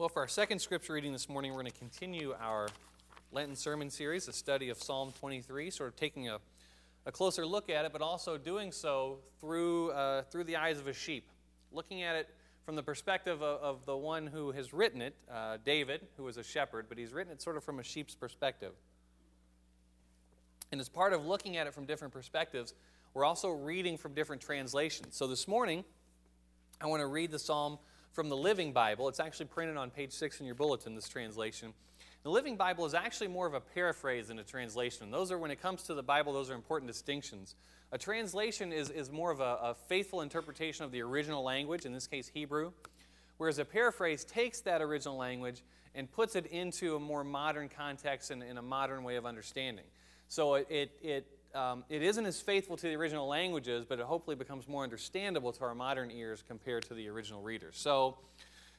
Well, for our second scripture reading this morning, we're going to continue our Lenten sermon series, a study of Psalm 23, sort of taking a, a closer look at it, but also doing so through, uh, through the eyes of a sheep, looking at it from the perspective of, of the one who has written it, uh, David, who is a shepherd, but he's written it sort of from a sheep's perspective. And as part of looking at it from different perspectives, we're also reading from different translations. So this morning, I want to read the psalm from the Living Bible. It's actually printed on page six in your bulletin, this translation. The Living Bible is actually more of a paraphrase than a translation. Those are, when it comes to the Bible, those are important distinctions. A translation is, is more of a, a faithful interpretation of the original language, in this case, Hebrew, whereas a paraphrase takes that original language and puts it into a more modern context and in a modern way of understanding. So it, it, it um, it isn't as faithful to the original languages, but it hopefully becomes more understandable to our modern ears compared to the original readers. So,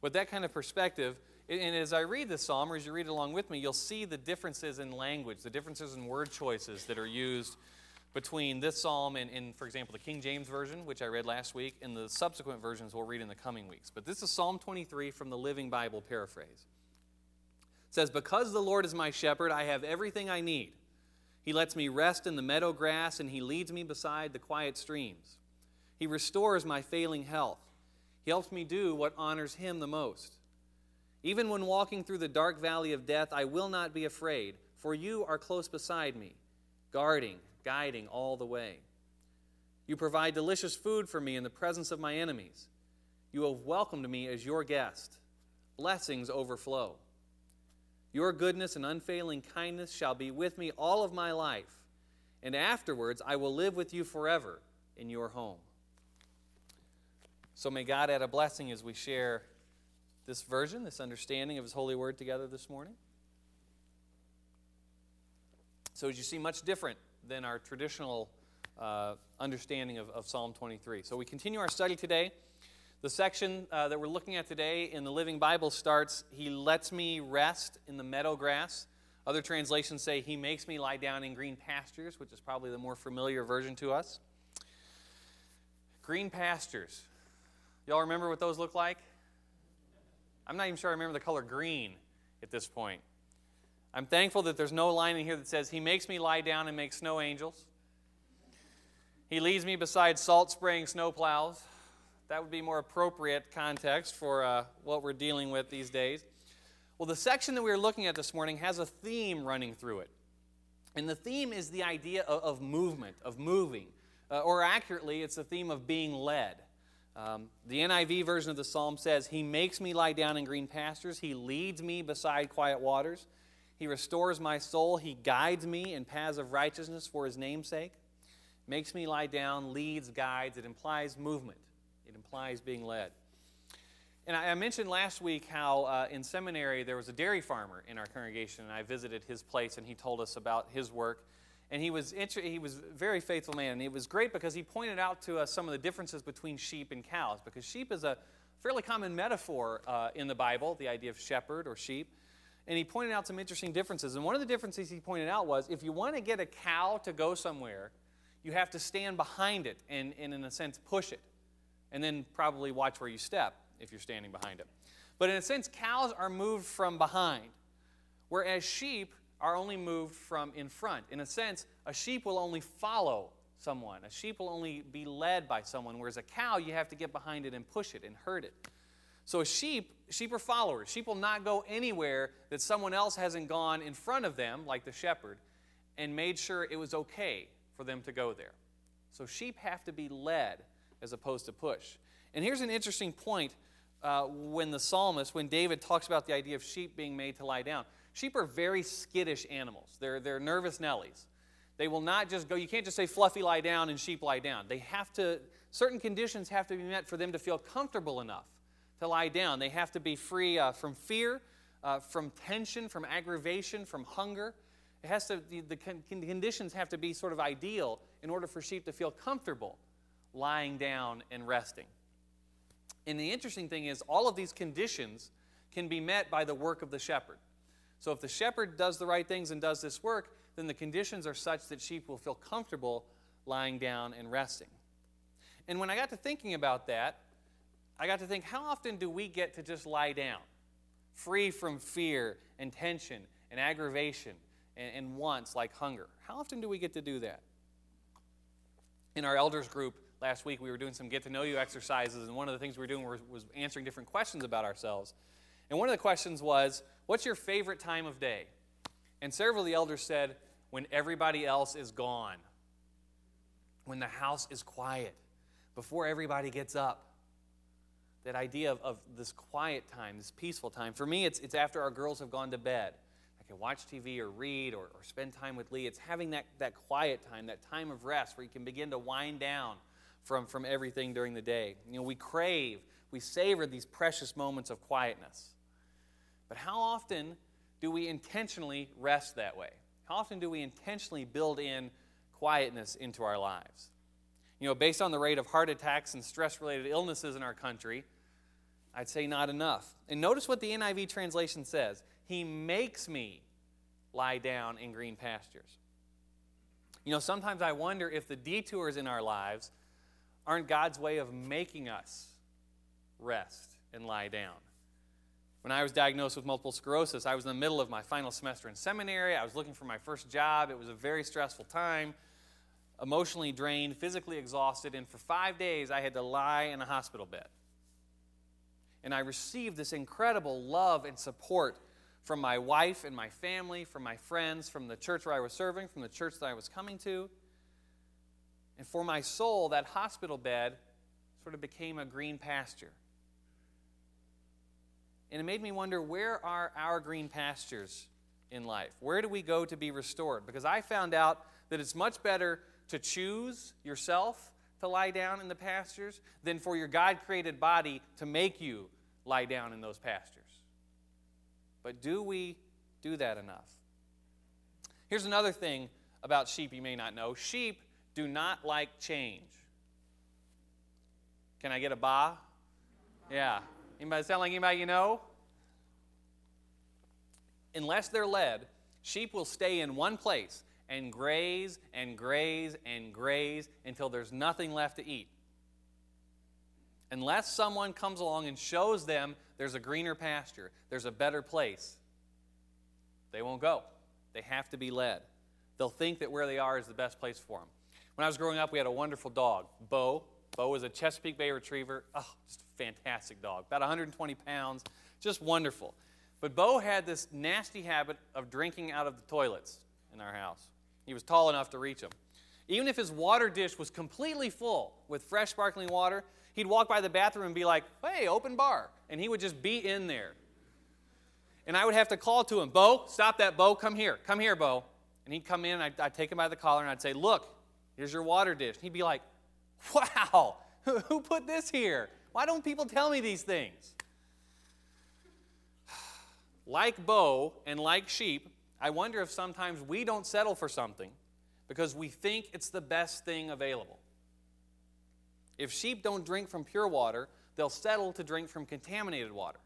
with that kind of perspective, and as I read this psalm, or as you read along with me, you'll see the differences in language, the differences in word choices that are used between this psalm and, and, for example, the King James Version, which I read last week, and the subsequent versions we'll read in the coming weeks. But this is Psalm 23 from the Living Bible paraphrase. It says, Because the Lord is my shepherd, I have everything I need. He lets me rest in the meadow grass, and He leads me beside the quiet streams. He restores my failing health. He helps me do what honors Him the most. Even when walking through the dark valley of death, I will not be afraid, for you are close beside me, guarding, guiding all the way. You provide delicious food for me in the presence of my enemies. You have welcomed me as your guest. Blessings overflow. Your goodness and unfailing kindness shall be with me all of my life, and afterwards I will live with you forever in your home. So may God add a blessing as we share this version, this understanding of His holy word together this morning. So, as you see, much different than our traditional uh, understanding of, of Psalm 23. So, we continue our study today. The section uh, that we're looking at today in the Living Bible starts, He lets me rest in the meadow grass. Other translations say, He makes me lie down in green pastures, which is probably the more familiar version to us. Green pastures. Y'all remember what those look like? I'm not even sure I remember the color green at this point. I'm thankful that there's no line in here that says, He makes me lie down and make snow angels. He leads me beside salt spraying snow plows. That would be more appropriate context for uh, what we're dealing with these days. Well, the section that we are looking at this morning has a theme running through it. And the theme is the idea of, of movement, of moving. Uh, or accurately, it's the theme of being led. Um, the NIV version of the psalm says, He makes me lie down in green pastures. He leads me beside quiet waters. He restores my soul. He guides me in paths of righteousness for His name's sake. Makes me lie down, leads, guides. It implies movement it implies being led. And I mentioned last week how uh, in seminary there was a dairy farmer in our congregation, and I visited his place, and he told us about his work. And he was, he was a very faithful man, and it was great because he pointed out to us some of the differences between sheep and cows, because sheep is a fairly common metaphor uh, in the Bible, the idea of shepherd or sheep. And he pointed out some interesting differences. And one of the differences he pointed out was if you want to get a cow to go somewhere, you have to stand behind it and, and in a sense, push it and then probably watch where you step if you're standing behind it. But in a sense, cows are moved from behind, whereas sheep are only moved from in front. In a sense, a sheep will only follow someone, a sheep will only be led by someone, whereas a cow, you have to get behind it and push it and herd it. So a sheep, sheep are followers. Sheep will not go anywhere that someone else hasn't gone in front of them, like the shepherd, and made sure it was okay for them to go there. So sheep have to be led as opposed to push. And here's an interesting point uh, when the psalmist, when David talks about the idea of sheep being made to lie down. Sheep are very skittish animals, they're, they're nervous Nellies. They will not just go, you can't just say fluffy lie down and sheep lie down. They have to, certain conditions have to be met for them to feel comfortable enough to lie down. They have to be free uh, from fear, uh, from tension, from aggravation, from hunger. It has to, the, the conditions have to be sort of ideal in order for sheep to feel comfortable lying down and resting. And the interesting thing is, all of these conditions can be met by the work of the shepherd. So if the shepherd does the right things and does this work, then the conditions are such that sheep will feel comfortable lying down and resting. And when I got to thinking about that, I got to think how often do we get to just lie down? free from fear and tension and aggravation and, and wants like hunger. How often do we get to do that? In our elders group last week, we were doing some get to know you exercises, and one of the things we were doing was, was answering different questions about ourselves. And one of the questions was, What's your favorite time of day? And several of the elders said, When everybody else is gone, when the house is quiet, before everybody gets up. That idea of, of this quiet time, this peaceful time. For me, it's, it's after our girls have gone to bed. I can watch TV or read or, or spend time with Lee. It's having that, that quiet time, that time of rest where you can begin to wind down from, from everything during the day. You know, we crave, we savor these precious moments of quietness. But how often do we intentionally rest that way? How often do we intentionally build in quietness into our lives? You know, based on the rate of heart attacks and stress related illnesses in our country, I'd say not enough. And notice what the NIV translation says He makes me lie down in green pastures. You know, sometimes I wonder if the detours in our lives aren't God's way of making us rest and lie down. When I was diagnosed with multiple sclerosis, I was in the middle of my final semester in seminary. I was looking for my first job. It was a very stressful time, emotionally drained, physically exhausted, and for five days I had to lie in a hospital bed. And I received this incredible love and support from my wife and my family, from my friends, from the church where I was serving, from the church that I was coming to. And for my soul, that hospital bed sort of became a green pasture. And it made me wonder where are our green pastures in life? Where do we go to be restored? Because I found out that it's much better to choose yourself to lie down in the pastures than for your God created body to make you lie down in those pastures. But do we do that enough? Here's another thing about sheep you may not know sheep do not like change. Can I get a ba? Yeah. Anybody sound like anybody you know? Unless they're led, sheep will stay in one place and graze and graze and graze until there's nothing left to eat. Unless someone comes along and shows them there's a greener pasture, there's a better place, they won't go. They have to be led. They'll think that where they are is the best place for them. When I was growing up, we had a wonderful dog, Bo. Bo was a Chesapeake Bay Retriever. Oh, just a fantastic dog. About 120 pounds. Just wonderful. But Bo had this nasty habit of drinking out of the toilets in our house. He was tall enough to reach them. Even if his water dish was completely full with fresh sparkling water, he'd walk by the bathroom and be like, hey, open bar. And he would just be in there. And I would have to call to him, Bo, stop that, Bo, come here, come here, Bo. And he'd come in, and I'd, I'd take him by the collar, and I'd say, look, Here's your water dish. He'd be like, Wow, who put this here? Why don't people tell me these things? Like Bo and like sheep, I wonder if sometimes we don't settle for something because we think it's the best thing available. If sheep don't drink from pure water, they'll settle to drink from contaminated water,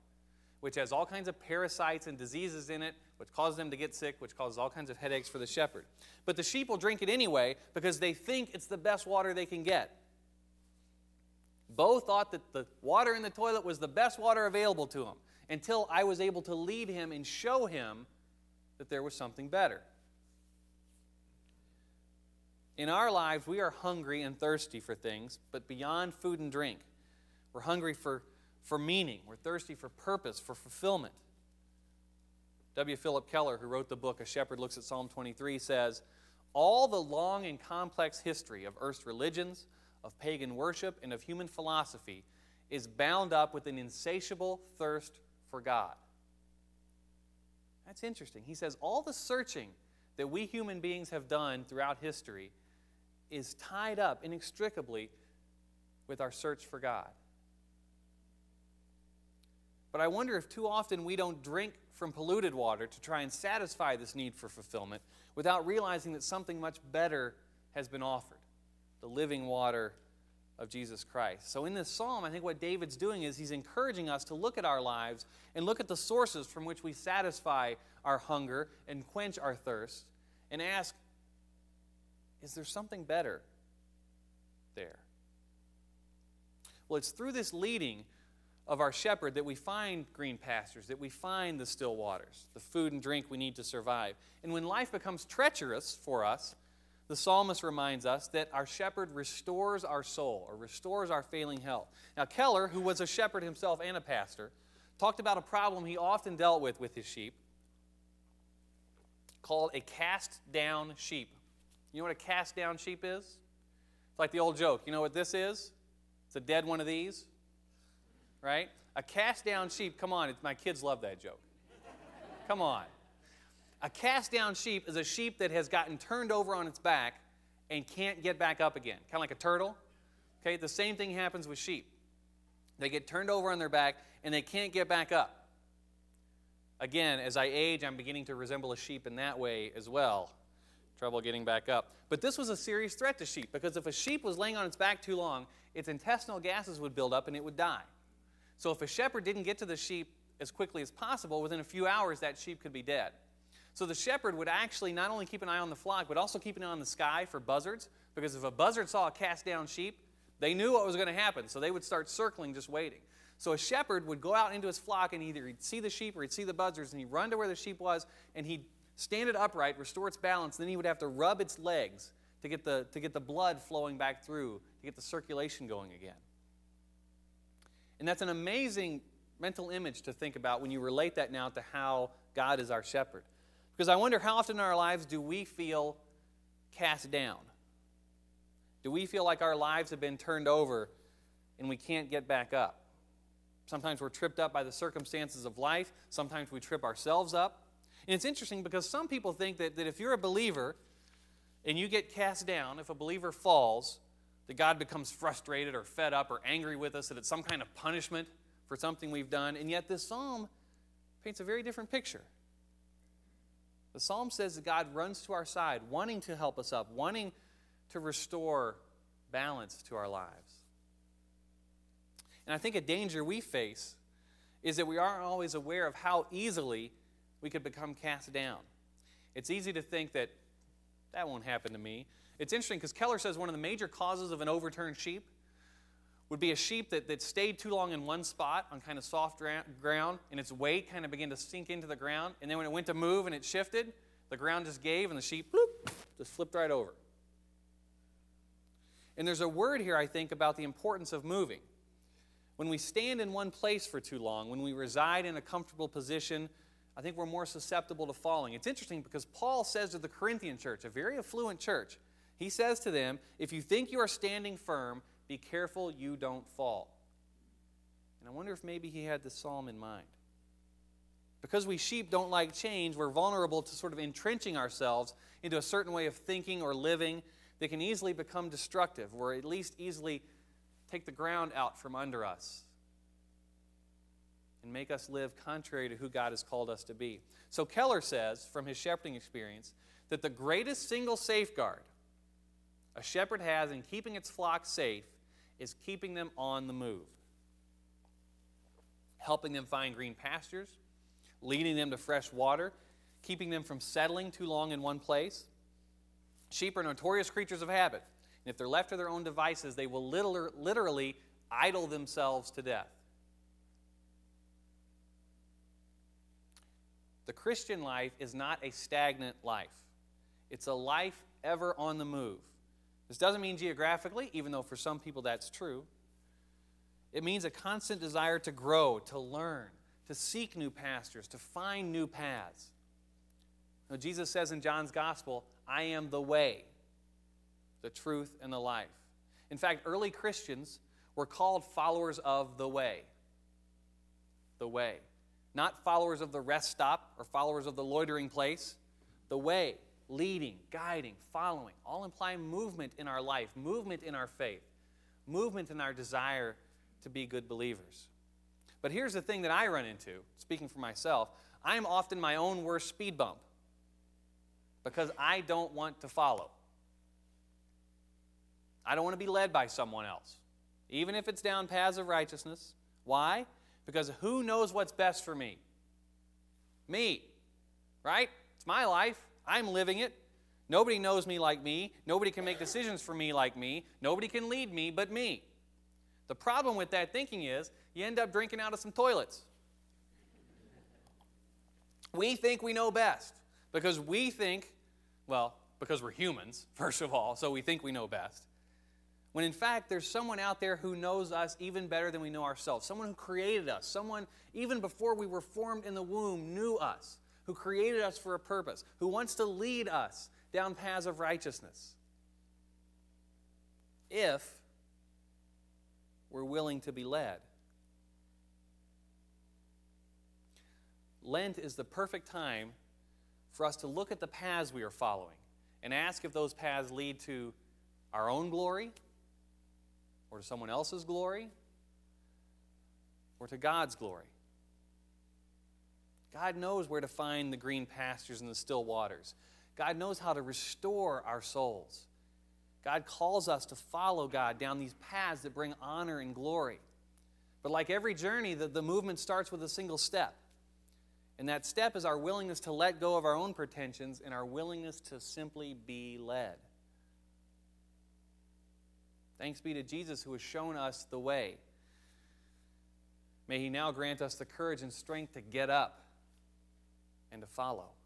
which has all kinds of parasites and diseases in it which causes them to get sick, which causes all kinds of headaches for the shepherd. But the sheep will drink it anyway because they think it's the best water they can get. Bo thought that the water in the toilet was the best water available to him until I was able to lead him and show him that there was something better. In our lives, we are hungry and thirsty for things, but beyond food and drink, we're hungry for, for meaning, we're thirsty for purpose, for fulfillment. W. Philip Keller, who wrote the book A Shepherd Looks at Psalm 23, says, All the long and complex history of Earth's religions, of pagan worship, and of human philosophy is bound up with an insatiable thirst for God. That's interesting. He says, All the searching that we human beings have done throughout history is tied up inextricably with our search for God. But I wonder if too often we don't drink from polluted water to try and satisfy this need for fulfillment without realizing that something much better has been offered the living water of Jesus Christ. So, in this psalm, I think what David's doing is he's encouraging us to look at our lives and look at the sources from which we satisfy our hunger and quench our thirst and ask, is there something better there? Well, it's through this leading of our shepherd that we find green pastures, that we find the still waters, the food and drink we need to survive. And when life becomes treacherous for us, the psalmist reminds us that our shepherd restores our soul or restores our failing health. Now, Keller, who was a shepherd himself and a pastor, talked about a problem he often dealt with with his sheep called a cast down sheep. You know what a cast down sheep is? It's like the old joke. You know what this is? It's a dead one of these, right? A cast down sheep, come on, my kids love that joke. come on. A cast down sheep is a sheep that has gotten turned over on its back and can't get back up again, kind of like a turtle. Okay, the same thing happens with sheep. They get turned over on their back and they can't get back up. Again, as I age, I'm beginning to resemble a sheep in that way as well. Trouble getting back up. But this was a serious threat to sheep because if a sheep was laying on its back too long, its intestinal gases would build up and it would die. So if a shepherd didn't get to the sheep as quickly as possible, within a few hours that sheep could be dead. So the shepherd would actually not only keep an eye on the flock, but also keep an eye on the sky for buzzards, because if a buzzard saw a cast down sheep, they knew what was going to happen, so they would start circling, just waiting. So a shepherd would go out into his flock and either he'd see the sheep or he'd see the buzzards and he'd run to where the sheep was and he'd stand it upright, restore its balance, then he would have to rub its legs to get the, to get the blood flowing back through, to get the circulation going again. And that's an amazing mental image to think about when you relate that now to how God is our shepherd. Because I wonder how often in our lives do we feel cast down? Do we feel like our lives have been turned over and we can't get back up? Sometimes we're tripped up by the circumstances of life. Sometimes we trip ourselves up. And it's interesting because some people think that, that if you're a believer and you get cast down, if a believer falls, that God becomes frustrated or fed up or angry with us, that it's some kind of punishment for something we've done. And yet, this psalm paints a very different picture. The psalm says that God runs to our side, wanting to help us up, wanting to restore balance to our lives. And I think a danger we face is that we aren't always aware of how easily we could become cast down. It's easy to think that that won't happen to me. It's interesting because Keller says one of the major causes of an overturned sheep would be a sheep that, that stayed too long in one spot on kind of soft ground and its weight kind of began to sink into the ground. And then when it went to move and it shifted, the ground just gave and the sheep bloop, just flipped right over. And there's a word here, I think, about the importance of moving. When we stand in one place for too long, when we reside in a comfortable position, I think we're more susceptible to falling. It's interesting because Paul says to the Corinthian church, a very affluent church, he says to them, If you think you are standing firm, be careful you don't fall. And I wonder if maybe he had this psalm in mind. Because we sheep don't like change, we're vulnerable to sort of entrenching ourselves into a certain way of thinking or living that can easily become destructive, or at least easily take the ground out from under us and make us live contrary to who God has called us to be. So Keller says, from his shepherding experience, that the greatest single safeguard a shepherd has in keeping its flock safe is keeping them on the move, helping them find green pastures, leading them to fresh water, keeping them from settling too long in one place. Sheep are notorious creatures of habit. And if they're left to their own devices, they will literally idle themselves to death. The Christian life is not a stagnant life, it's a life ever on the move. This doesn't mean geographically, even though for some people that's true. It means a constant desire to grow, to learn, to seek new pastures, to find new paths. Now, Jesus says in John's Gospel, I am the way the truth, and the life. In fact, early Christians were called followers of the way. The way. Not followers of the rest stop or followers of the loitering place. The way, leading, guiding, following, all imply movement in our life, movement in our faith, movement in our desire to be good believers. But here's the thing that I run into, speaking for myself I am often my own worst speed bump because I don't want to follow. I don't want to be led by someone else, even if it's down paths of righteousness. Why? Because who knows what's best for me? Me, right? It's my life. I'm living it. Nobody knows me like me. Nobody can make decisions for me like me. Nobody can lead me but me. The problem with that thinking is you end up drinking out of some toilets. We think we know best because we think, well, because we're humans, first of all, so we think we know best. When in fact, there's someone out there who knows us even better than we know ourselves. Someone who created us. Someone, even before we were formed in the womb, knew us, who created us for a purpose, who wants to lead us down paths of righteousness. If we're willing to be led. Lent is the perfect time for us to look at the paths we are following and ask if those paths lead to our own glory or to someone else's glory or to God's glory. God knows where to find the green pastures and the still waters. God knows how to restore our souls. God calls us to follow God down these paths that bring honor and glory. But like every journey, the, the movement starts with a single step. And that step is our willingness to let go of our own pretensions and our willingness to simply be led. Thanks be to Jesus who has shown us the way. May he now grant us the courage and strength to get up and to follow.